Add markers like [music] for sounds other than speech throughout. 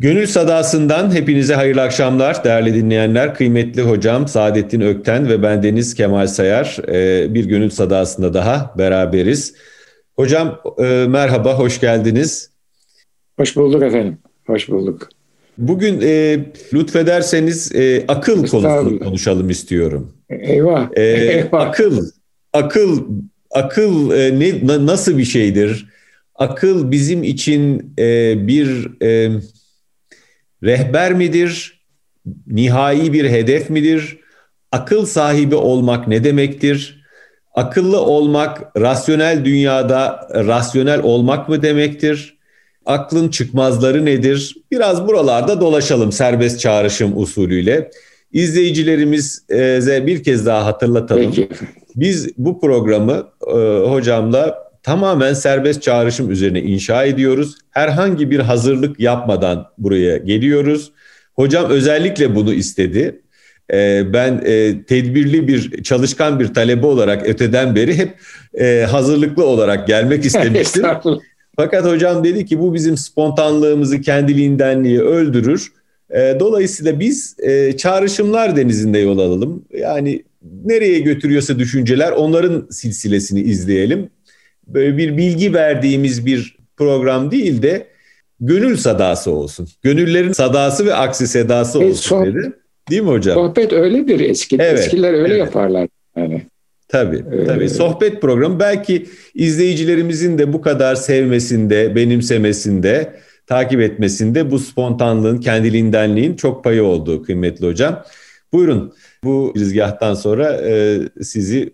Gönül Sadası'ndan hepinize hayırlı akşamlar değerli dinleyenler. Kıymetli hocam Saadettin Ökten ve ben Deniz Kemal Sayar e, bir Gönül Sadası'nda daha beraberiz. Hocam e, merhaba, hoş geldiniz. Hoş bulduk efendim, hoş bulduk. Bugün e, lütfederseniz e, akıl konusunu konuşalım istiyorum. Eyvah, e, eyvah. Akıl, akıl, akıl e, ne, nasıl bir şeydir? Akıl bizim için e, bir... E, rehber midir? Nihai bir hedef midir? Akıl sahibi olmak ne demektir? Akıllı olmak rasyonel dünyada rasyonel olmak mı demektir? Aklın çıkmazları nedir? Biraz buralarda dolaşalım serbest çağrışım usulüyle. İzleyicilerimize bir kez daha hatırlatalım. Peki. Biz bu programı e, hocamla tamamen serbest çağrışım üzerine inşa ediyoruz. Herhangi bir hazırlık yapmadan buraya geliyoruz. Hocam özellikle bunu istedi. Ee, ben e, tedbirli bir, çalışkan bir talebe olarak öteden beri hep e, hazırlıklı olarak gelmek [laughs] istemiştim. Fakat hocam dedi ki bu bizim spontanlığımızı, kendiliğindenliği öldürür. E, dolayısıyla biz çağrışımlar denizinde yol alalım. Yani nereye götürüyorsa düşünceler onların silsilesini izleyelim böyle bir bilgi verdiğimiz bir program değil de gönül sadası olsun. Gönüllerin sadası ve aksi sedası e, olsun e, dedi. Değil mi hocam? Sohbet öyledir eski. Evet, Eskiler öyle evet. yaparlar. Yani. Tabii, ee, tabii. Sohbet programı belki izleyicilerimizin de bu kadar sevmesinde, benimsemesinde, takip etmesinde bu spontanlığın, kendiliğindenliğin çok payı olduğu kıymetli hocam. Buyurun bu rizgahtan sonra e, sizi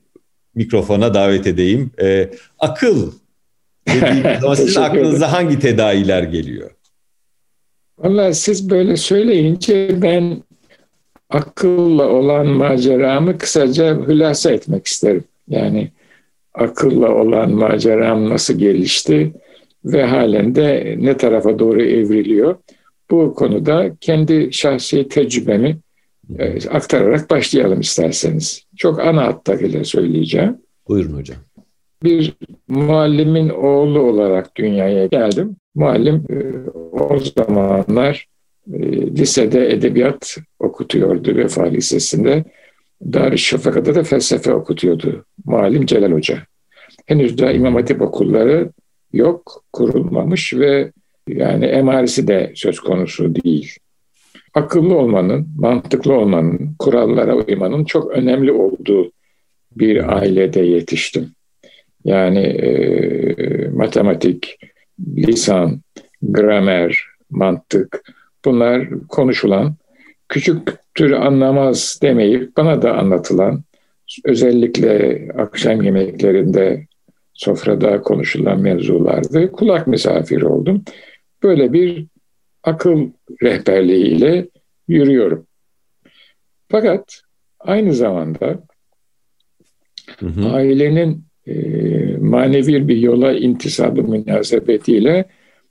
mikrofona davet edeyim. E, akıl dediğimiz [laughs] zaman sizin aklınıza hangi tedaviler geliyor? Valla siz böyle söyleyince ben akılla olan maceramı kısaca hülasa etmek isterim. Yani akılla olan maceram nasıl gelişti ve halen de ne tarafa doğru evriliyor. Bu konuda kendi şahsi tecrübemi aktararak başlayalım isterseniz. Çok ana hatlarıyla söyleyeceğim. Buyurun hocam. Bir muallimin oğlu olarak dünyaya geldim. Muallim e, o zamanlar e, lisede edebiyat okutuyordu Vefa Lisesi'nde. Darüşşafaka'da da felsefe okutuyordu. Muallim Celal Hoca. Henüz daha İmam Hatip okulları yok, kurulmamış ve yani emaresi de söz konusu değil akıllı olmanın, mantıklı olmanın, kurallara uymanın çok önemli olduğu bir ailede yetiştim. Yani e, matematik, lisan, gramer, mantık bunlar konuşulan, küçüktür anlamaz demeyip bana da anlatılan, özellikle akşam yemeklerinde sofrada konuşulan mevzulardı. Kulak misafiri oldum. Böyle bir akıl rehberliğiyle yürüyorum. Fakat aynı zamanda hı hı. ailenin e, manevi bir yola intisabı münasebetiyle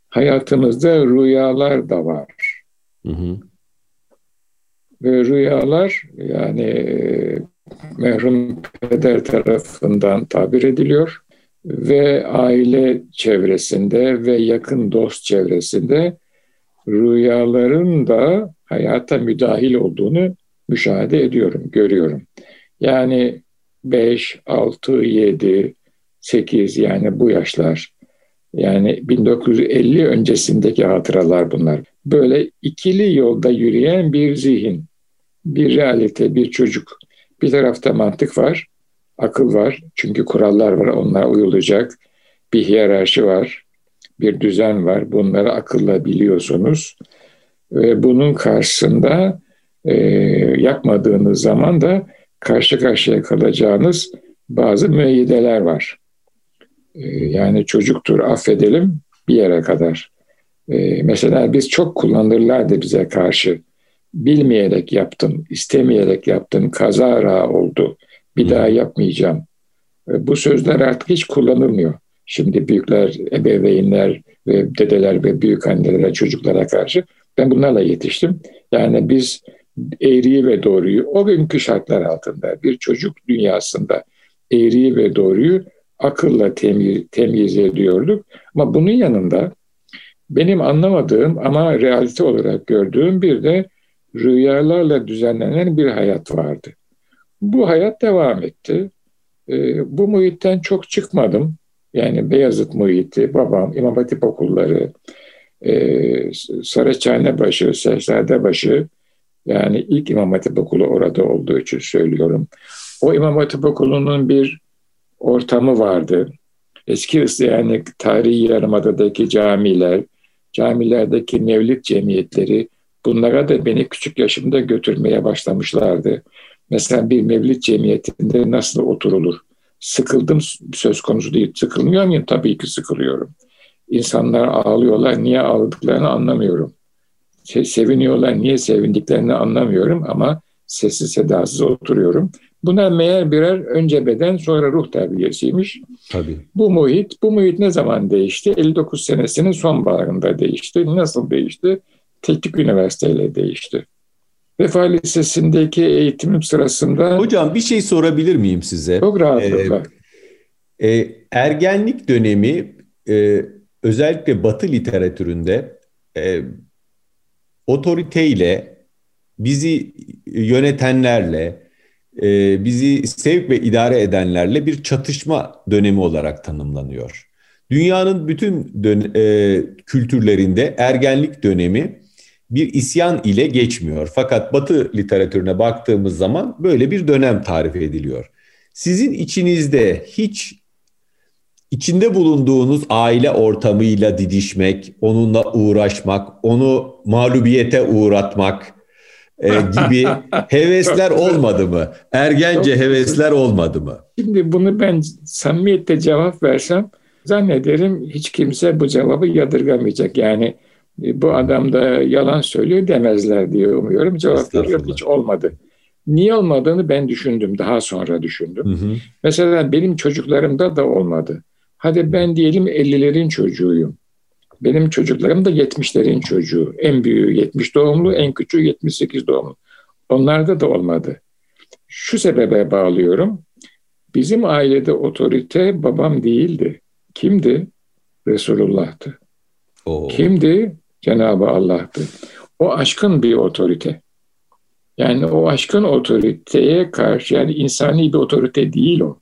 hayatımızda rüyalar da var. Hı hı. Ve rüyalar yani e, merhum peder tarafından tabir ediliyor ve aile çevresinde ve yakın dost çevresinde rüyaların da hayata müdahil olduğunu müşahede ediyorum, görüyorum. Yani 5, 6, 7, 8 yani bu yaşlar yani 1950 öncesindeki hatıralar bunlar. Böyle ikili yolda yürüyen bir zihin, bir realite, bir çocuk. Bir tarafta mantık var, akıl var. Çünkü kurallar var, onlara uyulacak. Bir hiyerarşi var bir düzen var. Bunları akılla biliyorsunuz. Ve bunun karşısında e, yapmadığınız zaman da karşı karşıya kalacağınız bazı müeyyideler var. E, yani çocuktur affedelim bir yere kadar. E, mesela biz çok kullanırlardı bize karşı. Bilmeyerek yaptım, istemeyerek yaptım, kazara oldu. Bir daha yapmayacağım. E, bu sözler artık hiç kullanılmıyor. Şimdi büyükler, ebeveynler ve dedeler ve büyük annelere, çocuklara karşı ben bunlarla yetiştim. Yani biz eğriyi ve doğruyu o günkü şartlar altında bir çocuk dünyasında eğriyi ve doğruyu akılla temyiz, temyiz ediyorduk. Ama bunun yanında Benim anlamadığım ama realite olarak gördüğüm bir de rüyalarla düzenlenen bir hayat vardı. Bu hayat devam etti. E, bu muhitten çok çıkmadım. Yani Beyazıt muhiti, babam, İmam Hatip okulları, e, Saraçhanebaşı, Şehzadebaşı yani ilk İmam Hatip okulu orada olduğu için söylüyorum. O İmam Hatip okulunun bir ortamı vardı. Eski yani tarihi yarımadadaki camiler, camilerdeki mevlid cemiyetleri bunlara da beni küçük yaşımda götürmeye başlamışlardı. Mesela bir mevlid cemiyetinde nasıl oturulur? Sıkıldım söz konusu değil. Sıkılmıyor muyum? Tabii ki sıkılıyorum. İnsanlar ağlıyorlar. Niye ağladıklarını anlamıyorum. Seviniyorlar. Niye sevindiklerini anlamıyorum ama sessiz sedasız oturuyorum. Bunlar meğer birer önce beden sonra ruh terbiyesiymiş. Tabii. Bu muhit, bu muhit ne zaman değişti? 59 senesinin sonbaharında değişti. Nasıl değişti? Teknik üniversiteyle değişti. Vefa Lisesi'ndeki eğitimim sırasında... Hocam bir şey sorabilir miyim size? Çok rahatlıkla. Ee, e, ergenlik dönemi e, özellikle Batı literatüründe e, otoriteyle, bizi yönetenlerle, e, bizi sevk ve idare edenlerle bir çatışma dönemi olarak tanımlanıyor. Dünyanın bütün dön- e, kültürlerinde ergenlik dönemi bir isyan ile geçmiyor. Fakat Batı literatürüne baktığımız zaman böyle bir dönem tarif ediliyor. Sizin içinizde hiç içinde bulunduğunuz aile ortamıyla didişmek, onunla uğraşmak, onu mağlubiyete uğratmak e, gibi [laughs] hevesler olmadı mı? Ergence hevesler olmadı mı? Şimdi bunu ben samimiyetle cevap versem zannederim hiç kimse bu cevabı yadırgamayacak. Yani bu adam da yalan söylüyor demezler diye umuyorum. Cevap veriyor hiç olmadı. Niye olmadığını ben düşündüm. Daha sonra düşündüm. Hı hı. Mesela benim çocuklarımda da olmadı. Hadi ben diyelim 50'lerin çocuğuyum. Benim çocuklarım da 70'lerin çocuğu. En büyüğü 70 doğumlu, en küçüğü 78 doğumlu. Onlarda da olmadı. Şu sebebe bağlıyorum. Bizim ailede otorite babam değildi. Kimdi? Resulullah'tı. Oo. Kimdi? Cenab-ı Allah'tı. O aşkın bir otorite. Yani o aşkın otoriteye karşı yani insani bir otorite değil o.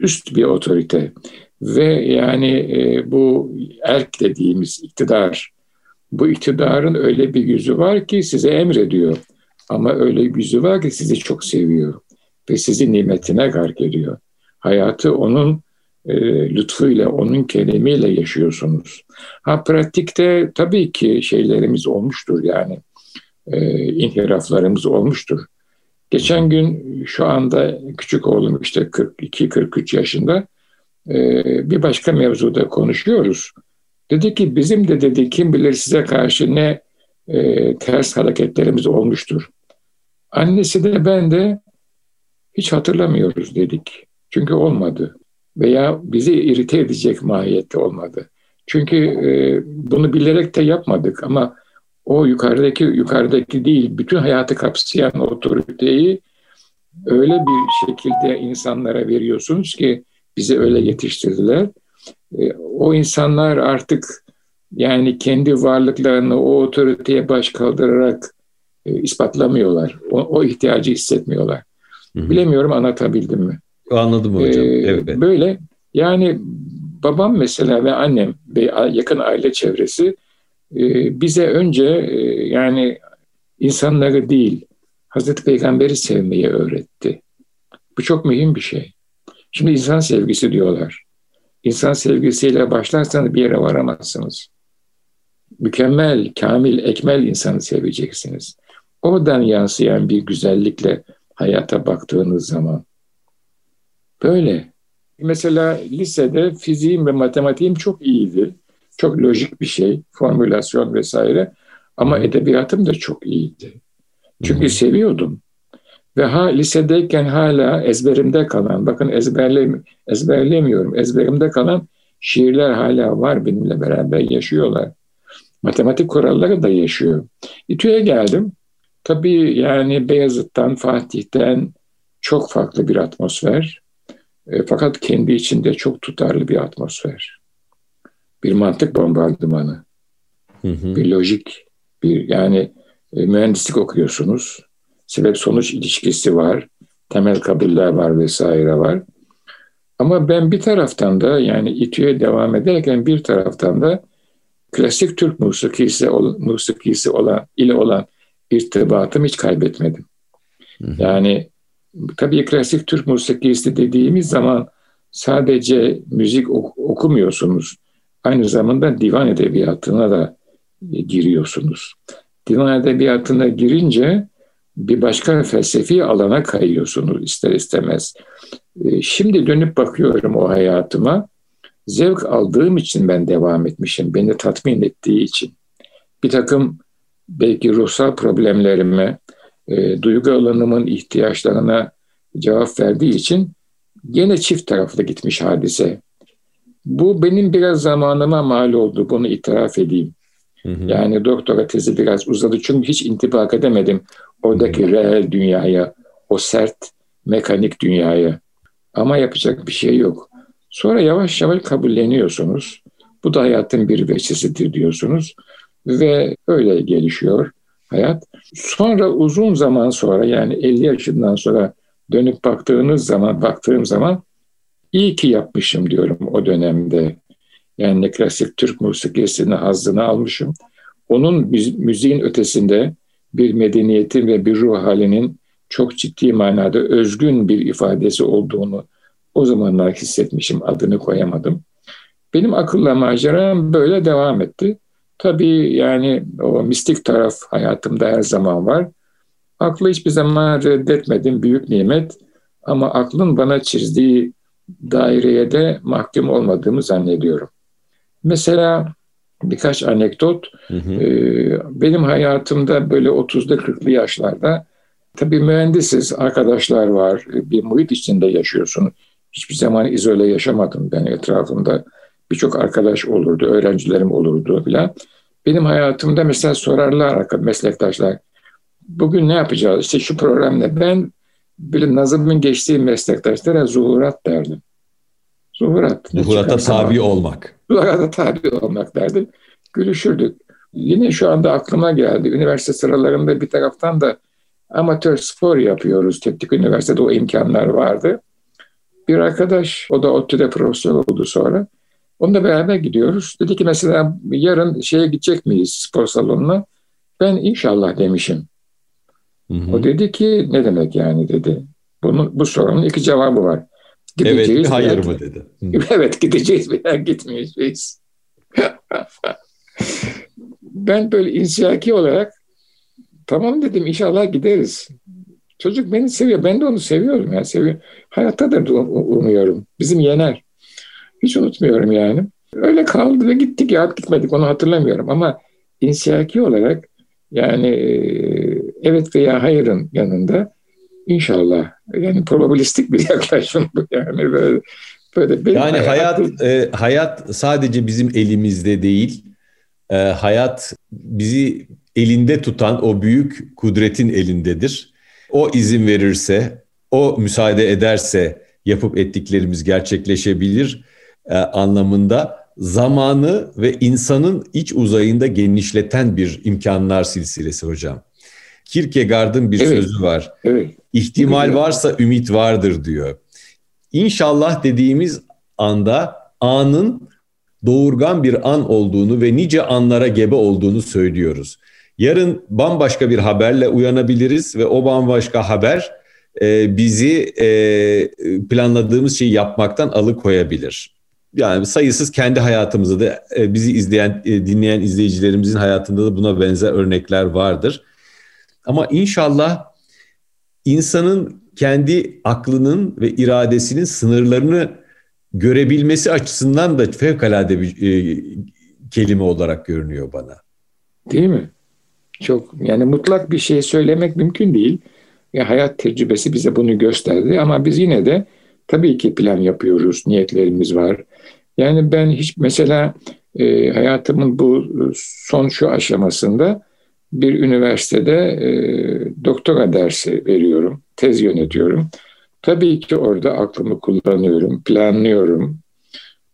Üst bir otorite. Ve yani e, bu erk dediğimiz iktidar, bu iktidarın öyle bir yüzü var ki size emrediyor. Ama öyle bir yüzü var ki sizi çok seviyor ve sizi nimetine gark ediyor. Hayatı onun lütfuyla, onun kelimiyle yaşıyorsunuz. Ha pratikte tabii ki şeylerimiz olmuştur yani. E, inhiraflarımız olmuştur. Geçen gün şu anda küçük oğlum işte 42-43 yaşında e, bir başka mevzuda konuşuyoruz. Dedi ki bizim de dedi kim bilir size karşı ne e, ters hareketlerimiz olmuştur. Annesi de ben de hiç hatırlamıyoruz dedik. Çünkü olmadı veya bizi irite edecek mahiyette olmadı. Çünkü e, bunu bilerek de yapmadık ama o yukarıdaki yukarıdaki değil bütün hayatı kapsayan otoriteyi öyle bir şekilde insanlara veriyorsunuz ki bizi öyle yetiştirdiler. E, o insanlar artık yani kendi varlıklarını o otoriteye baş kaldırarak e, ispatlamıyorlar. O, o ihtiyacı hissetmiyorlar. Hı hı. Bilemiyorum anlatabildim mi? Anladım hocam. Ee, evet. Böyle yani babam mesela ve annem ve yakın aile çevresi e, bize önce e, yani insanları değil Hazreti Peygamber'i sevmeyi öğretti. Bu çok mühim bir şey. Şimdi insan sevgisi diyorlar. İnsan sevgisiyle başlarsanız bir yere varamazsınız. Mükemmel, kamil, ekmel insanı seveceksiniz. Oradan yansıyan bir güzellikle hayata baktığınız zaman Böyle. Mesela lisede fiziğim ve matematiğim çok iyiydi. Çok lojik bir şey, formülasyon vesaire. Ama edebiyatım da çok iyiydi. Çünkü Hı-hı. seviyordum. Ve ha lisedeyken hala ezberimde kalan, bakın ezberle, ezberlemiyorum, ezberimde kalan şiirler hala var benimle beraber yaşıyorlar. Matematik kuralları da yaşıyor. İTÜ'ye geldim. Tabii yani Beyazıt'tan, Fatih'ten çok farklı bir atmosfer. E, fakat kendi içinde çok tutarlı bir atmosfer. Bir mantık bombardımanı. Hı hı. Bir lojik, bir yani e, mühendislik okuyorsunuz. Sebep sonuç ilişkisi var. Temel kabuller var vesaire var. Ama ben bir taraftan da yani İTÜ'ye devam ederken bir taraftan da klasik Türk musikisi, musikisi olan, ile olan irtibatımı hiç kaybetmedim. Hı hı. Yani tabii klasik Türk musikisi dediğimiz zaman sadece müzik okumuyorsunuz. Aynı zamanda divan edebiyatına da e, giriyorsunuz. Divan edebiyatına girince bir başka felsefi alana kayıyorsunuz ister istemez. E, şimdi dönüp bakıyorum o hayatıma. Zevk aldığım için ben devam etmişim. Beni tatmin ettiği için. Bir takım belki ruhsal problemlerime, e, duygu alanımın ihtiyaçlarına cevap verdiği için gene çift taraflı gitmiş hadise. Bu benim biraz zamanıma mal oldu. Bunu itiraf edeyim. Hı hı. Yani doktora tezi biraz uzadı. Çünkü hiç intibak edemedim oradaki hı hı. reel dünyaya, o sert mekanik dünyaya. Ama yapacak bir şey yok. Sonra yavaş yavaş kabulleniyorsunuz. Bu da hayatın bir veçesidir diyorsunuz. Ve öyle gelişiyor hayat. Sonra uzun zaman sonra yani 50 yaşından sonra dönüp baktığınız zaman, baktığım zaman iyi ki yapmışım diyorum o dönemde. Yani klasik Türk musikisini hazzını almışım. Onun müziğin ötesinde bir medeniyetin ve bir ruh halinin çok ciddi manada özgün bir ifadesi olduğunu o zamanlar hissetmişim, adını koyamadım. Benim akılla maceram böyle devam etti. Tabii yani o mistik taraf hayatımda her zaman var. Aklı hiçbir zaman reddetmedim, büyük nimet. Ama aklın bana çizdiği daireye de mahkum olmadığımı zannediyorum. Mesela birkaç anekdot. Hı hı. Ee, benim hayatımda böyle 30'da 40'lı yaşlarda tabii mühendisiz, arkadaşlar var, bir muhit içinde yaşıyorsun. Hiçbir zaman izole yaşamadım ben etrafımda. Birçok arkadaş olurdu, öğrencilerim olurdu filan. Benim hayatımda mesela sorarlar meslektaşlar, bugün ne yapacağız? İşte şu programda ben böyle Nazım'ın geçtiği meslektaşlara zuhurat derdim. Zuhurat. Zuhurata tabi olmak. Zuhurata tabi olmak derdim. Gülüşürdük. Yine şu anda aklıma geldi. Üniversite sıralarında bir taraftan da amatör spor yapıyoruz. Teknik üniversitede o imkanlar vardı. Bir arkadaş, o da ODTÜ'de profesör oldu sonra. Onunla beraber gidiyoruz. Dedi ki mesela yarın şeye gidecek miyiz spor salonuna? Ben inşallah demişim. Hı hı. O dedi ki ne demek yani dedi. Bunun, bu sorunun iki cevabı var. Gideceğiz evet hayır mı dedi. Hı. [laughs] Evet gideceğiz veya gitmeyeceğiz. [laughs] ben böyle insiyaki olarak tamam dedim inşallah gideriz. Çocuk beni seviyor. Ben de onu seviyorum. Yani seviyor. Hayatta da umuyorum. Bizim yener. Hiç unutmuyorum yani. Öyle kaldı ve gittik ya gitmedik onu hatırlamıyorum ama insiyaki olarak yani evet veya hayırın yanında inşallah yani probabilistik bir [laughs] yaklaşım bu yani böyle böyle yani hayat e, hayat sadece bizim elimizde değil e, hayat bizi elinde tutan o büyük kudretin elindedir. O izin verirse, o müsaade ederse yapıp ettiklerimiz gerçekleşebilir e, anlamında zamanı ve insanın iç uzayında genişleten bir imkanlar silsilesi hocam. Kierkegaard'ın bir evet. sözü var. Evet. İhtimal varsa ümit vardır diyor. İnşallah dediğimiz anda anın doğurgan bir an olduğunu ve nice anlara gebe olduğunu söylüyoruz. Yarın bambaşka bir haberle uyanabiliriz ve o bambaşka haber e, bizi e, planladığımız şeyi yapmaktan alıkoyabilir. Yani sayısız kendi hayatımızda da e, bizi izleyen, e, dinleyen izleyicilerimizin hayatında da buna benzer örnekler vardır. Ama inşallah insanın kendi aklının ve iradesinin sınırlarını görebilmesi açısından da fevkalade bir e, kelime olarak görünüyor bana. Değil mi? Çok yani mutlak bir şey söylemek mümkün değil. Ya hayat tecrübesi bize bunu gösterdi ama biz yine de tabii ki plan yapıyoruz, niyetlerimiz var. Yani ben hiç mesela e, hayatımın bu son şu aşamasında bir üniversitede e, doktora dersi veriyorum, tez yönetiyorum. Tabii ki orada aklımı kullanıyorum, planlıyorum.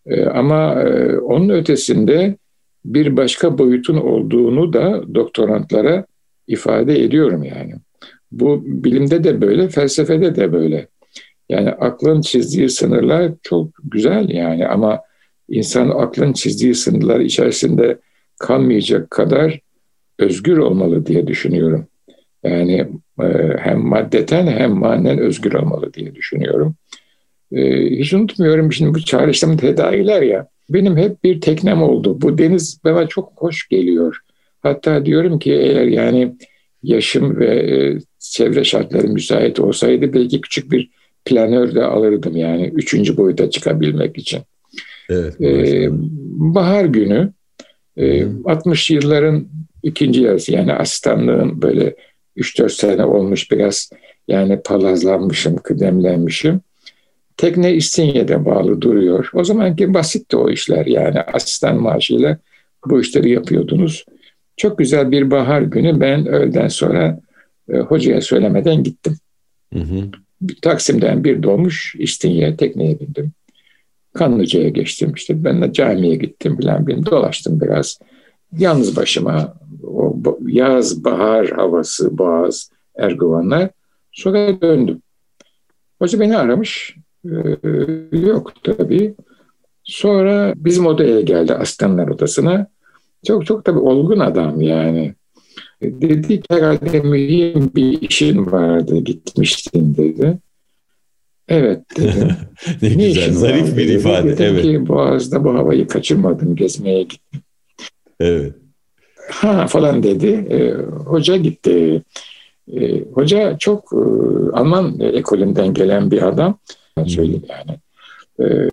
E, ama e, onun ötesinde bir başka boyutun olduğunu da doktorantlara ifade ediyorum yani. Bu bilimde de böyle, felsefede de böyle. Yani aklın çizdiği sınırlar çok güzel yani ama insan aklın çizdiği sınırlar içerisinde kalmayacak kadar özgür olmalı diye düşünüyorum. Yani e, hem maddeten hem manen özgür olmalı diye düşünüyorum. E, hiç unutmuyorum şimdi bu çağrışım tedaviler ya. Benim hep bir teknem oldu. Bu deniz bana çok hoş geliyor. Hatta diyorum ki eğer yani yaşım ve e, çevre şartları müsait olsaydı belki küçük bir planör de alırdım yani üçüncü boyuta çıkabilmek için. Evet, ee, bahar günü e, 60 yılların ikinci yarısı yani asistanlığın böyle 3-4 sene olmuş biraz yani palazlanmışım, kıdemlenmişim. Tekne İstinye'de bağlı duruyor. O zamanki basitti o işler yani asistan maaşıyla bu işleri yapıyordunuz. Çok güzel bir bahar günü ben öğleden sonra e, hocaya söylemeden gittim. Hı hı. Taksim'den bir dolmuş İstinye tekneye bindim. Kanlıca'ya geçtim işte ben de camiye gittim falan bir dolaştım biraz. Yalnız başıma o yaz, bahar havası, boğaz, erguvanlar. Sonra döndüm. Hoca beni aramış. Ee, yok tabii. Sonra bizim odaya geldi aslanlar odasına. Çok çok tabii olgun adam yani. Dedi ki herhalde mühim bir işin vardı gitmiştin dedi. Evet [laughs] dedim. ne, ne güzel, zarif bir ifade. Dedim evet. ki Boğaz'da bu havayı kaçırmadım, gezmeye gittim. Evet. Ha falan dedi. E, hoca gitti. E, hoca çok e, Alman ekolünden gelen bir adam. Söyleyeyim yani. E,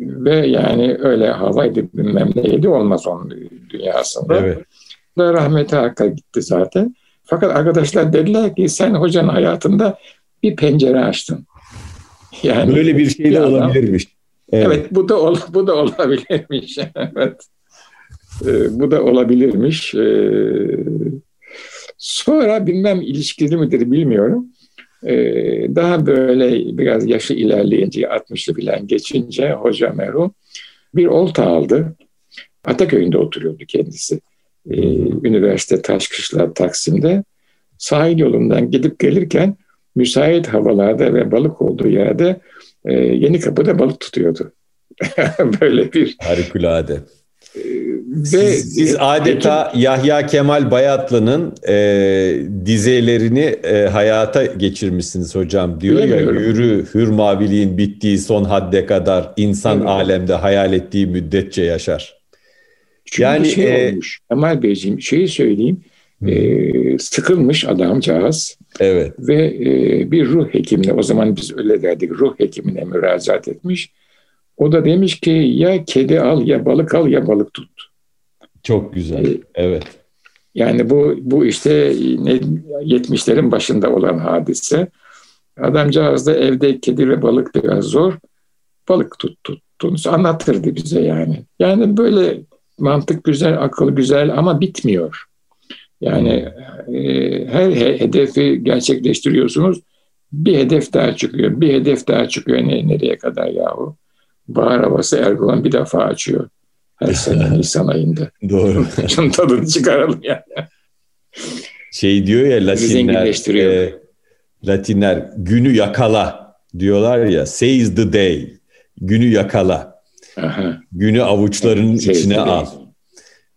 ve yani öyle havaydı bilmem neydi olmaz onun dünyasında. Evet. Da rahmeti hakka gitti zaten. Fakat arkadaşlar dediler ki sen hocanın hayatında bir pencere açtın. Yani böyle bir şey de olabilirmiş. Evet. evet bu da ol, bu da olabilirmiş. [laughs] evet. Ee, bu da olabilirmiş. Ee, sonra bilmem ilişkili midir bilmiyorum. Ee, daha böyle biraz yaşı ilerleyince 60'lı bilen geçince hoca merhum bir olta aldı. Ataköy'ünde oturuyordu kendisi. Ee, üniversite Taşkışla Taksim'de. Sahil yolundan gidip gelirken müsait havalarda ve balık olduğu yerde e, Yeni Kapı'da balık tutuyordu. [laughs] böyle bir... Harikulade. Ve siz, siz adeta peki, Yahya Kemal Bayatlı'nın e, dizelerini e, hayata geçirmişsiniz hocam. Diyor ya yürü hür maviliğin bittiği son hadde kadar insan evet. alemde hayal ettiği müddetçe yaşar. Çünkü yani şey e, olmuş Kemal Beyciğim şeyi söyleyeyim. E, sıkılmış adamcağız. Evet. Ve e, bir ruh hekimine o zaman biz öyle derdik ruh hekimine müracaat etmiş. O da demiş ki ya kedi al ya balık al ya balık tut. Çok güzel. Ee, evet. Yani bu bu işte ne 70'lerin başında olan hadise. Adamcağız da evde kedi ve balık biraz zor. Balık tut tuttuğunu anlatırdı bize yani. Yani böyle mantık güzel, akıl güzel ama bitmiyor. Yani e, her hedefi gerçekleştiriyorsunuz. Bir hedef daha çıkıyor, bir hedef daha çıkıyor. Ne, nereye kadar yahu? Bahar havası Erdoğan bir defa açıyor. Her [laughs] sene Nisan ayında. Doğru. [laughs] Şunun tadını çıkaralım yani. Şey diyor ya Latinler, e, Latinler günü yakala diyorlar ya seize the day. Günü yakala. Aha. Günü avuçlarının evet, içine al.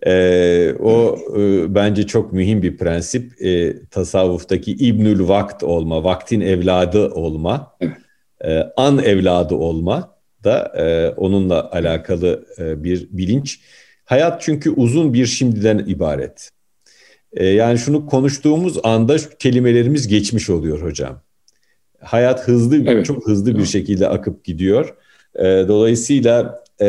Ee, o e, bence çok mühim bir prensip. E, tasavvuftaki İbnül Vakt olma, vaktin evladı olma, e, an evladı olma da e, onunla alakalı e, bir bilinç. Hayat çünkü uzun bir şimdiden ibaret. E, yani şunu konuştuğumuz anda kelimelerimiz geçmiş oluyor hocam. Hayat hızlı, evet. çok hızlı bir şekilde akıp gidiyor. E, dolayısıyla e,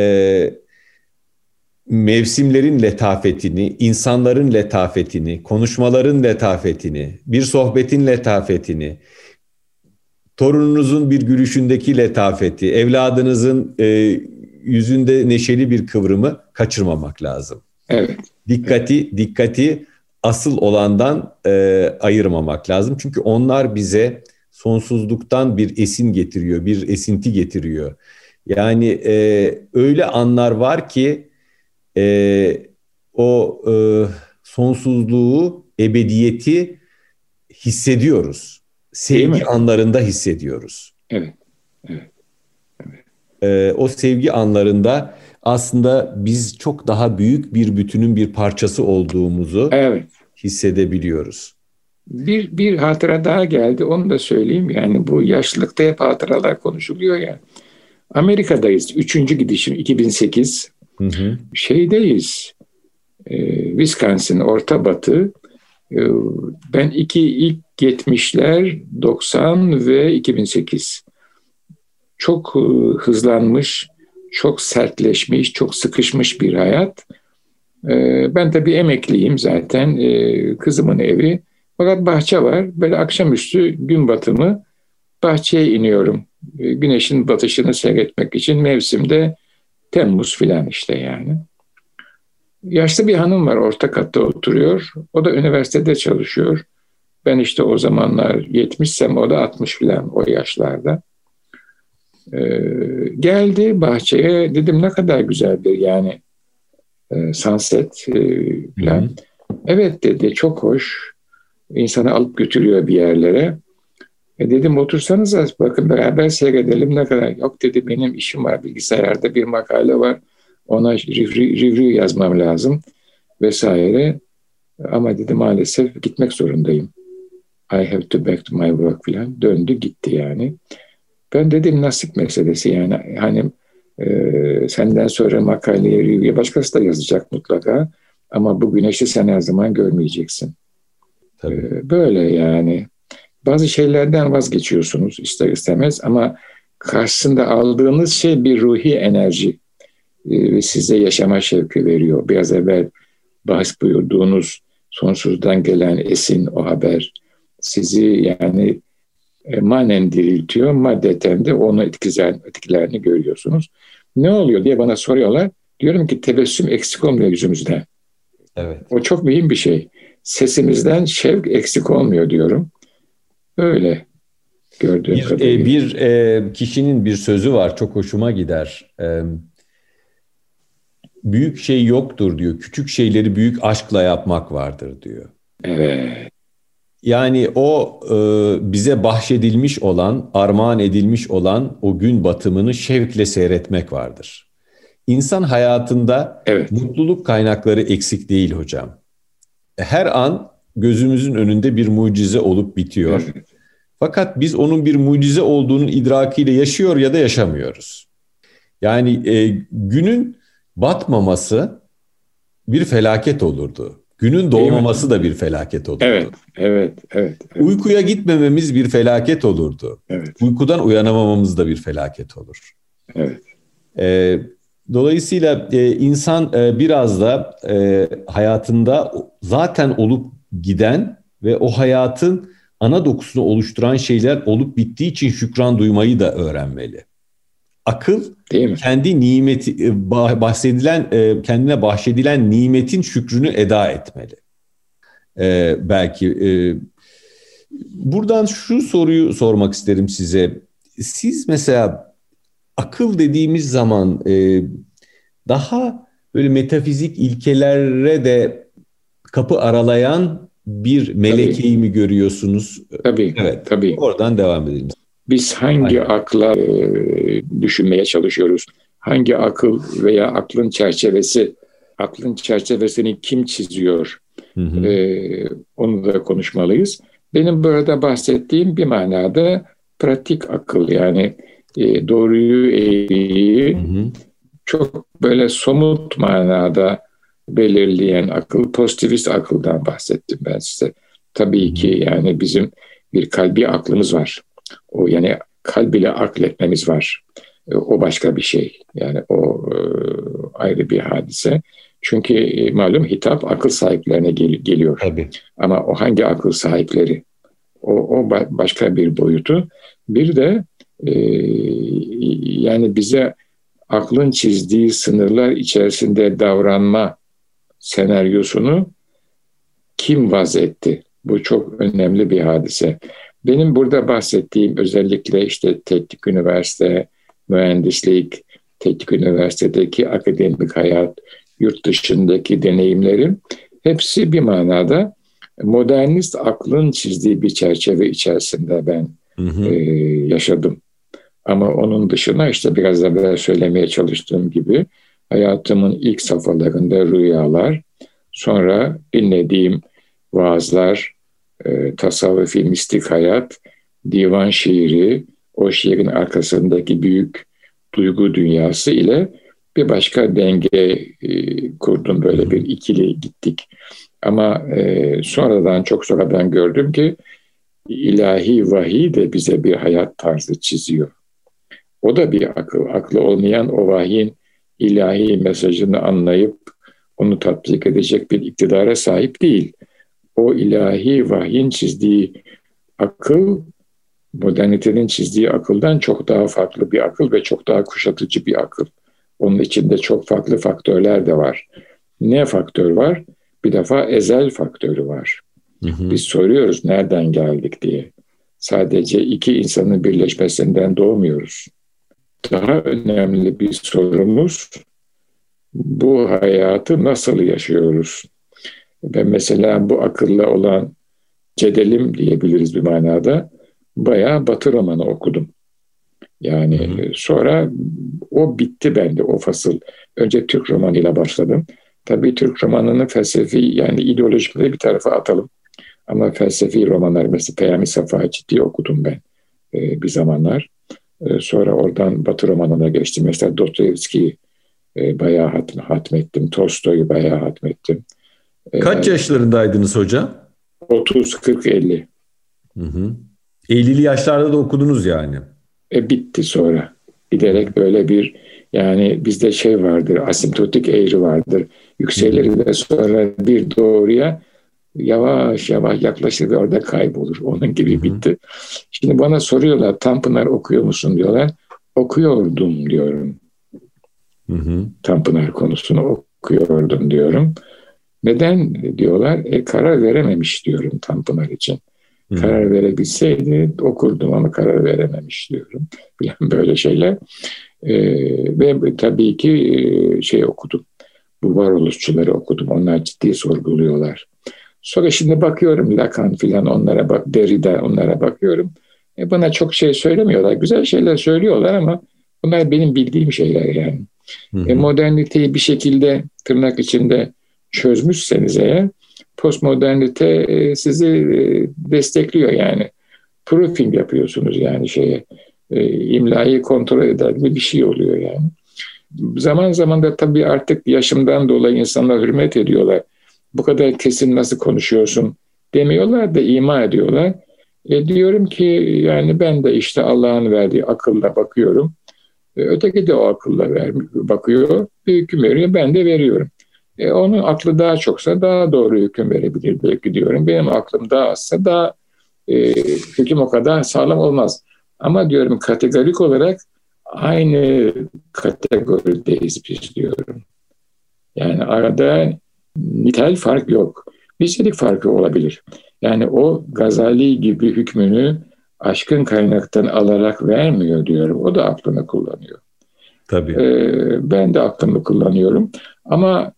mevsimlerin letafetini, insanların letafetini, konuşmaların letafetini, bir sohbetin letafetini, torununuzun bir gülüşündeki letafeti, evladınızın e, yüzünde neşeli bir kıvrımı kaçırmamak lazım. Evet. Dikkati dikkati asıl olandan e, ayırmamak lazım. Çünkü onlar bize sonsuzluktan bir esin getiriyor, bir esinti getiriyor. Yani e, öyle anlar var ki e, o e, sonsuzluğu, ebediyeti hissediyoruz. Sevgi anlarında hissediyoruz. Evet. Evet. evet. E, o sevgi anlarında aslında biz çok daha büyük bir bütünün bir parçası olduğumuzu evet. hissedebiliyoruz. Bir, bir hatıra daha geldi onu da söyleyeyim. Yani bu yaşlılıkta hep hatıralar konuşuluyor ya. Amerika'dayız. Üçüncü gidişim 2008. Hı. Şeydeyiz. E, Wisconsin, Orta Batı. E, ben iki ilk 70'ler, 90 ve 2008. Çok e, hızlanmış, çok sertleşmiş, çok sıkışmış bir hayat. E, ben tabii emekliyim zaten. E, kızımın evi. Fakat bahçe var. Böyle akşamüstü gün batımı bahçeye iniyorum. Güneşin batışını seyretmek için mevsimde Temmuz filan işte yani. Yaşlı bir hanım var orta katta oturuyor. O da üniversitede çalışıyor. Ben işte o zamanlar 70'sem o da 60 filan o yaşlarda. Ee, geldi bahçeye dedim ne kadar güzel bir yani e, sunset e, falan. Evet dedi çok hoş. İnsanı alıp götürüyor bir yerlere. E dedim otursanız bakın beraber seyredelim ne kadar. Yok dedi benim işim var bilgisayarda bir makale var. Ona review, yazmam lazım vesaire. Ama dedi maalesef gitmek zorundayım. I have to back to my work falan. Döndü gitti yani. Ben dedim nasip meselesi yani. Hani e, senden sonra makaleye review başkası da yazacak mutlaka. Ama bu güneşi sen her zaman görmeyeceksin. Tabii. E, böyle yani. Bazı şeylerden vazgeçiyorsunuz ister istemez ama karşısında aldığınız şey bir ruhi enerji e, ve size yaşama şevki veriyor. Biraz evvel bahs buyurduğunuz sonsuzdan gelen esin o haber sizi yani e, manen diriltiyor. Maddeten de onu etkilerini, etkilerini görüyorsunuz. Ne oluyor diye bana soruyorlar. Diyorum ki tebessüm eksik olmuyor yüzümüzden. Evet. O çok mühim bir şey. Sesimizden şevk eksik olmuyor diyorum. Öyle gördüğüm bir, kadarıyla. E, bir e, kişinin bir sözü var çok hoşuma gider. E, büyük şey yoktur diyor. Küçük şeyleri büyük aşkla yapmak vardır diyor. Evet. Yani o e, bize bahşedilmiş olan, armağan edilmiş olan o gün batımını şevkle seyretmek vardır. İnsan hayatında evet. mutluluk kaynakları eksik değil hocam. Her an gözümüzün önünde bir mucize olup bitiyor. Evet. Fakat biz onun bir mucize olduğunun idrakiyle yaşıyor ya da yaşamıyoruz. Yani e, günün batmaması bir felaket olurdu. Günün doğmaması da bir felaket olurdu. Evet, evet, evet, evet. Uykuya gitmememiz bir felaket olurdu. Evet. Uykudan uyanamamamız da bir felaket olur. Evet. Ee, dolayısıyla e, insan e, biraz da e, hayatında zaten olup giden ve o hayatın ana dokusunu oluşturan şeyler olup bittiği için şükran duymayı da öğrenmeli. Akıl Değil mi? kendi nimeti e, bahsedilen e, kendine bahşedilen nimetin şükrünü eda etmeli. Ee, belki e, buradan şu soruyu sormak isterim size. Siz mesela akıl dediğimiz zaman e, daha böyle metafizik ilkelere de kapı aralayan bir melekeyi tabii. mi görüyorsunuz? Tabii. Evet. Tabii. Oradan devam edelim. Biz hangi Aynen. akla e, düşünmeye çalışıyoruz? Hangi akıl veya aklın çerçevesi, aklın çerçevesini kim çiziyor? Hı hı. E, onu da konuşmalıyız. Benim burada bahsettiğim bir manada pratik akıl yani e, doğruyu eğriyi çok böyle somut manada belirleyen akıl, pozitivist akıldan bahsettim ben size. Tabii ki yani bizim bir kalbi aklımız var. O yani kalb ile akletmemiz var. E, o başka bir şey. Yani o e, ayrı bir hadise. Çünkü e, malum hitap akıl sahiplerine gel- geliyor. Tabii. Ama o hangi akıl sahipleri? O, o başka bir boyutu. Bir de e, yani bize aklın çizdiği sınırlar içerisinde davranma senaryosunu kim vaz etti? Bu çok önemli bir hadise. Benim burada bahsettiğim özellikle işte teknik üniversite, mühendislik, teknik üniversitedeki akademik hayat, yurt dışındaki deneyimlerim hepsi bir manada modernist aklın çizdiği bir çerçeve içerisinde ben hı hı. E, yaşadım. Ama onun dışına işte biraz evvel söylemeye çalıştığım gibi hayatımın ilk safhalarında rüyalar, sonra dinlediğim vaazlar, e, tasavvufi mistik hayat, divan şiiri, o şiirin arkasındaki büyük duygu dünyası ile bir başka denge e, kurdum. Böyle bir ikili gittik. Ama e, sonradan çok sonradan gördüm ki ilahi vahiy de bize bir hayat tarzı çiziyor. O da bir akıl. Aklı olmayan o vahyin ilahi mesajını anlayıp onu tatbik edecek bir iktidara sahip değil. O ilahi vahyin çizdiği akıl modernitenin çizdiği akıldan çok daha farklı bir akıl ve çok daha kuşatıcı bir akıl. Onun içinde çok farklı faktörler de var. Ne faktör var? Bir defa ezel faktörü var. Hı hı. Biz soruyoruz nereden geldik diye. Sadece iki insanın birleşmesinden doğmuyoruz. Daha önemli bir sorumuz bu hayatı nasıl yaşıyoruz? Ben mesela bu akılla olan cedelim diyebiliriz bir manada bayağı Batı romanı okudum. Yani hı sonra o bitti bende o fasıl. Önce Türk romanıyla başladım. Tabii Türk romanını felsefi yani ideolojikleri bir tarafa atalım. Ama felsefi romanlar mesela Peyami Safa ciddi okudum ben e, bir zamanlar. E, sonra oradan Batı romanına geçtim. Mesela Dostoyevski'yi e, bayağı hatm hatmettim. Tolstoy'u bayağı hatmettim. E, Kaç yaşlarındaydınız hocam? 30, 40, 50. Hı hı. 50'li yaşlarda da okudunuz yani. E, bitti sonra. Giderek böyle bir yani bizde şey vardır, asimptotik eğri vardır. Yükselir ve sonra bir doğruya yavaş yavaş yaklaşır ve orada kaybolur. [laughs] Onun gibi bitti. Şimdi bana soruyorlar Tanpınar okuyor musun diyorlar. Okuyordum diyorum. Hı hı. Tanpınar konusunu okuyordum diyorum. Neden diyorlar? E, karar verememiş diyorum Tanpınar için. Hı. Karar verebilseydi okurdum ama karar verememiş diyorum. [laughs] Böyle şeyler. E, ve tabii ki e, şey okudum. Bu varoluşçuları okudum. Onlar ciddi sorguluyorlar. Sonra şimdi bakıyorum Lacan filan onlara bak, Derrida onlara bakıyorum. E bana çok şey söylemiyorlar. Güzel şeyler söylüyorlar ama bunlar benim bildiğim şeyler yani. Hı hı. E, moderniteyi bir şekilde tırnak içinde çözmüşseniz eğer postmodernite e, sizi e, destekliyor yani. Proofing yapıyorsunuz yani şeye. E, imlayı kontrol eder gibi bir şey oluyor yani. Zaman zaman da tabii artık yaşımdan dolayı insanlar hürmet ediyorlar. Bu kadar kesin nasıl konuşuyorsun demiyorlar da ima ediyorlar. E diyorum ki yani ben de işte Allah'ın verdiği akılla bakıyorum. E, öteki de o akılla ver, bakıyor. Bir hüküm veriyor ben de veriyorum. E, onun aklı daha çoksa daha doğru hüküm verebilir belki diyorum. Benim aklım daha azsa daha e, hüküm o kadar sağlam olmaz. Ama diyorum kategorik olarak aynı kategorideyiz biz diyorum. Yani arada nitel fark yok. Nicelik farkı olabilir. Yani o Gazali gibi hükmünü aşkın kaynaktan alarak vermiyor diyorum. O da aklını kullanıyor. Tabii. Ee, ben de aklımı kullanıyorum. Ama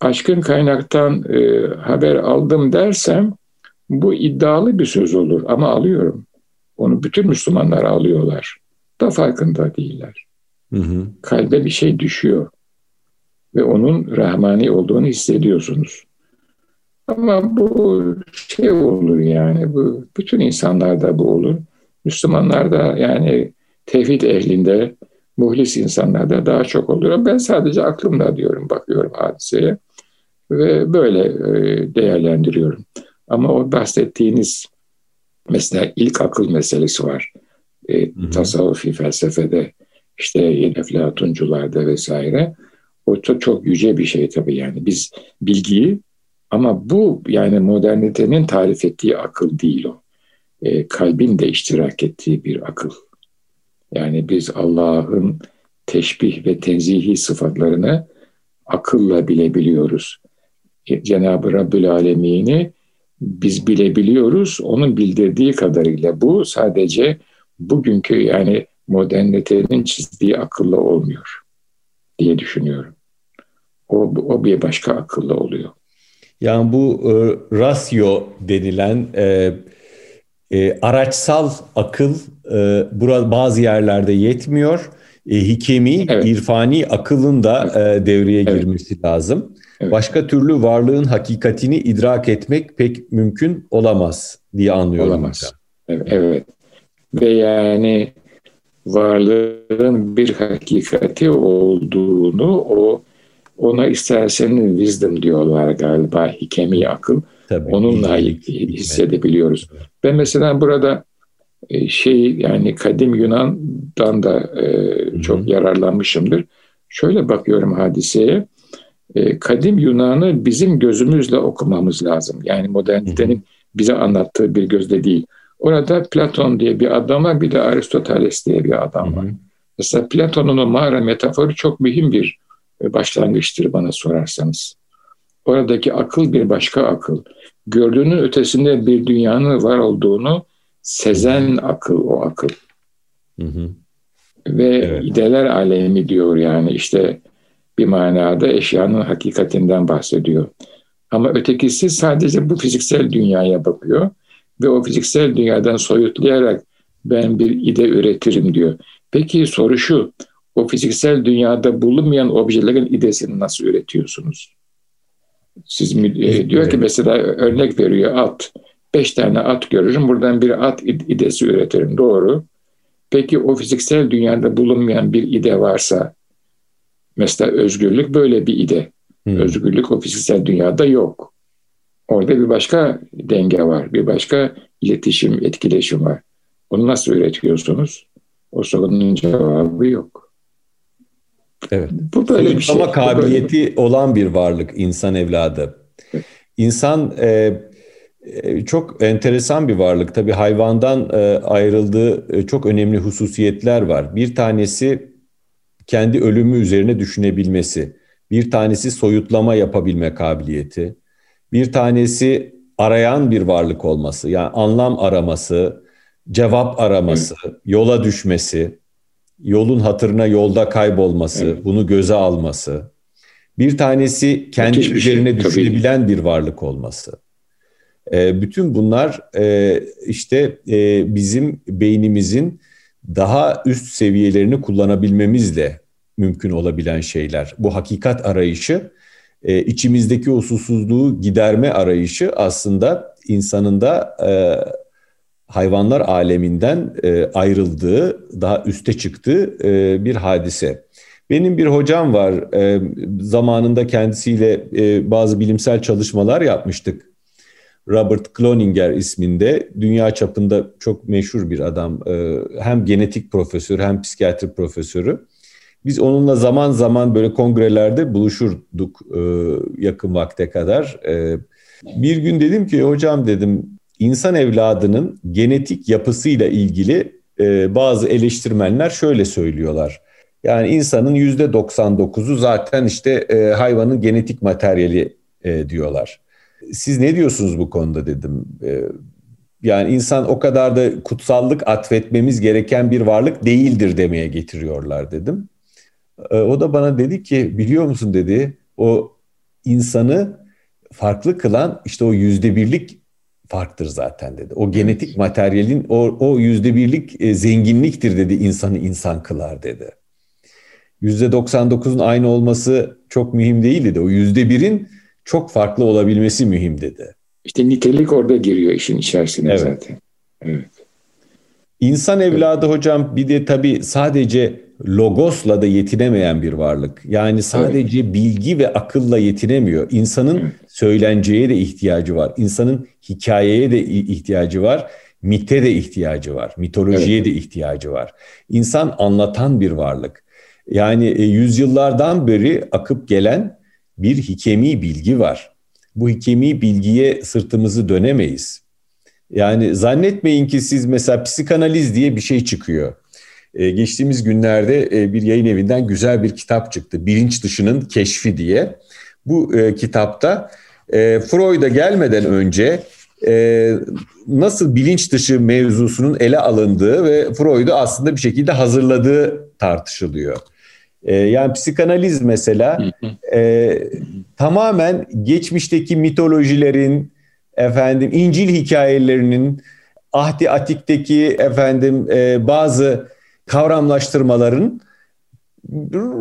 aşkın kaynaktan e, haber aldım dersem bu iddialı bir söz olur ama alıyorum. Onu bütün Müslümanlar alıyorlar. Da farkında değiller. Hı hı. Kalbe bir şey düşüyor ve onun rahmani olduğunu hissediyorsunuz. Ama bu şey olur yani bu bütün insanlarda bu olur. Müslümanlarda yani tevhid ehlinde muhlis insanlarda daha çok olur. Ben sadece aklımda diyorum bakıyorum hadiseye ve böyle e, değerlendiriyorum. Ama o bahsettiğiniz mesela ilk akıl meselesi var. E, tasavvufi felsefede işte yine Eflatuncularda vesaire. O çok, çok yüce bir şey tabii yani. Biz bilgiyi ama bu yani modernitenin tarif ettiği akıl değil o. E, kalbin de iştirak ettiği bir akıl. Yani biz Allah'ın teşbih ve tenzihi sıfatlarını akılla bilebiliyoruz. Cenab-ı Rabbül Alemin'i biz bilebiliyoruz. Onun bildirdiği kadarıyla bu sadece bugünkü yani modernitenin çizdiği akılla olmuyor diye düşünüyorum. O, o bir başka akıllı oluyor. Yani bu e, rasyo denilen e, e, araçsal akıl e, burada bazı yerlerde yetmiyor. E, hikemi, evet. irfani akılın da e, devreye evet. girmesi lazım. Evet. Başka türlü varlığın hakikatini idrak etmek pek mümkün olamaz diye anlıyorum. Olamaz. Evet, evet. Ve yani varlığın bir hakikati olduğunu o ona istersen wisdom diyorlar galiba hikemi akıl. Tabii, Onunla hissedebiliyoruz. Ben mesela burada e, şey yani kadim Yunan'dan da e, çok Hı-hı. yararlanmışımdır. Şöyle bakıyorum hadiseye. E, kadim Yunan'ı bizim gözümüzle okumamız lazım. Yani modernitenin Hı-hı. bize anlattığı bir gözle değil. Orada Platon diye bir adam var, bir de Aristoteles diye bir adam var. Mesela Platon'un o mağara metaforu çok mühim bir başlangıçtır bana sorarsanız. Oradaki akıl bir başka akıl. Gördüğünün ötesinde bir dünyanın var olduğunu sezen akıl o akıl. Hı hı. Ve evet. ideler alemi diyor yani işte bir manada eşyanın hakikatinden bahsediyor. Ama ötekisi sadece bu fiziksel dünyaya bakıyor ve o fiziksel dünyadan soyutlayarak ben bir ide üretirim diyor. Peki soru şu, o fiziksel dünyada bulunmayan objelerin idesini nasıl üretiyorsunuz? Siz e, diyor ki mesela örnek veriyor at. Beş tane at görürüm. Buradan bir at idesi üretirim. Doğru. Peki o fiziksel dünyada bulunmayan bir ide varsa mesela özgürlük böyle bir ide. Hmm. Özgürlük o fiziksel dünyada yok. Orada bir başka denge var. Bir başka iletişim, etkileşim var. Onu nasıl üretiyorsunuz? O sorunun cevabı yok. Evet. Bu böyle bir şey. Ama kabiliyeti böyle. olan bir varlık insan evladı. İnsan e, e, çok enteresan bir varlık. Tabii hayvandan e, ayrıldığı e, çok önemli hususiyetler var. Bir tanesi kendi ölümü üzerine düşünebilmesi. Bir tanesi soyutlama yapabilme kabiliyeti. Bir tanesi arayan bir varlık olması. Yani anlam araması, cevap araması, yola düşmesi yolun hatırına yolda kaybolması, evet. bunu göze alması. Bir tanesi kendi Müthiş üzerine şey, düşünebilen tabii. bir varlık olması. E, bütün bunlar e, işte e, bizim beynimizin daha üst seviyelerini kullanabilmemizle mümkün olabilen şeyler. Bu hakikat arayışı, e, içimizdeki o susuzluğu giderme arayışı aslında insanın da e, hayvanlar aleminden e, ayrıldığı, daha üste çıktığı e, bir hadise. Benim bir hocam var, e, zamanında kendisiyle e, bazı bilimsel çalışmalar yapmıştık. Robert Cloninger isminde dünya çapında çok meşhur bir adam. E, hem genetik profesör hem psikiyatri profesörü. Biz onunla zaman zaman böyle kongrelerde buluşurduk e, yakın vakte kadar. E, bir gün dedim ki hocam dedim insan evladının genetik yapısıyla ilgili e, bazı eleştirmenler şöyle söylüyorlar. Yani insanın yüzde 99'u zaten işte e, hayvanın genetik materyali e, diyorlar. Siz ne diyorsunuz bu konuda dedim. E, yani insan o kadar da kutsallık atfetmemiz gereken bir varlık değildir demeye getiriyorlar dedim. E, o da bana dedi ki biliyor musun dedi o insanı farklı kılan işte o yüzde birlik farktır zaten dedi. O genetik materyalin o, o yüzde birlik e, zenginliktir dedi insanı insan kılar dedi. Yüzde 99'un aynı olması çok mühim değil dedi. O yüzde birin çok farklı olabilmesi mühim dedi. İşte nitelik orada giriyor işin içerisine evet. zaten. Evet. İnsan evladı hocam bir de tabii sadece logosla da yetinemeyen bir varlık. Yani sadece evet. bilgi ve akılla yetinemiyor. İnsanın söylenceye de ihtiyacı var. İnsanın hikayeye de ihtiyacı var. Mite de ihtiyacı var. Mitolojiye evet. de ihtiyacı var. İnsan anlatan bir varlık. Yani e, yüzyıllardan beri akıp gelen bir hikemi bilgi var. Bu hikemi bilgiye sırtımızı dönemeyiz. Yani zannetmeyin ki siz mesela psikanaliz diye bir şey çıkıyor. Ee, geçtiğimiz günlerde e, bir yayın evinden güzel bir kitap çıktı. Bilinç dışının keşfi diye. Bu e, kitapta e, Freud'a gelmeden önce e, nasıl bilinç dışı mevzusunun ele alındığı ve Freud'u aslında bir şekilde hazırladığı tartışılıyor. E, yani psikanaliz mesela e, tamamen geçmişteki mitolojilerin, efendim İncil hikayelerinin, Ahdi Atik'teki efendim e, bazı kavramlaştırmaların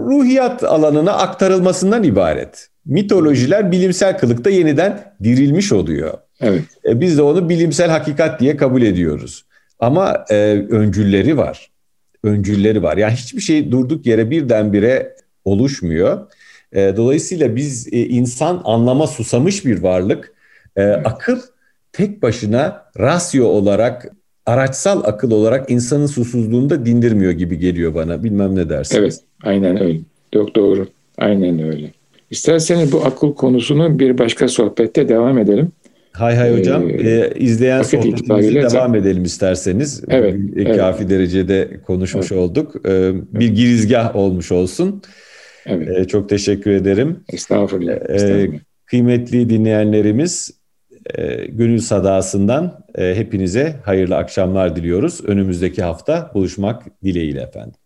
ruhiyat alanına aktarılmasından ibaret. Mitolojiler bilimsel kılıkta yeniden dirilmiş oluyor. Evet. E, biz de onu bilimsel hakikat diye kabul ediyoruz. Ama e, öncülleri var. Öncülleri var. Yani hiçbir şey durduk yere birdenbire oluşmuyor. E, dolayısıyla biz e, insan anlama susamış bir varlık. E. Akıl tek başına rasyo olarak araçsal akıl olarak insanın susuzluğunu da dindirmiyor gibi geliyor bana. Bilmem ne dersiniz. Evet, aynen öyle. Çok doğru. Aynen öyle. İsterseniz bu akıl konusunu bir başka sohbette devam edelim. Hay hay hocam. Ee, ee, izleyen sohbetimize devam edelim isterseniz. Evet, evet. Kafi derecede konuşmuş evet. olduk. Ee, bir girizgah olmuş olsun. Evet. Ee, çok teşekkür ederim. Estağfurullah. Ee, Estağfurullah. Kıymetli dinleyenlerimiz e, Gönül Sadası'ndan e, hepinize hayırlı akşamlar diliyoruz. Önümüzdeki hafta buluşmak dileğiyle efendim.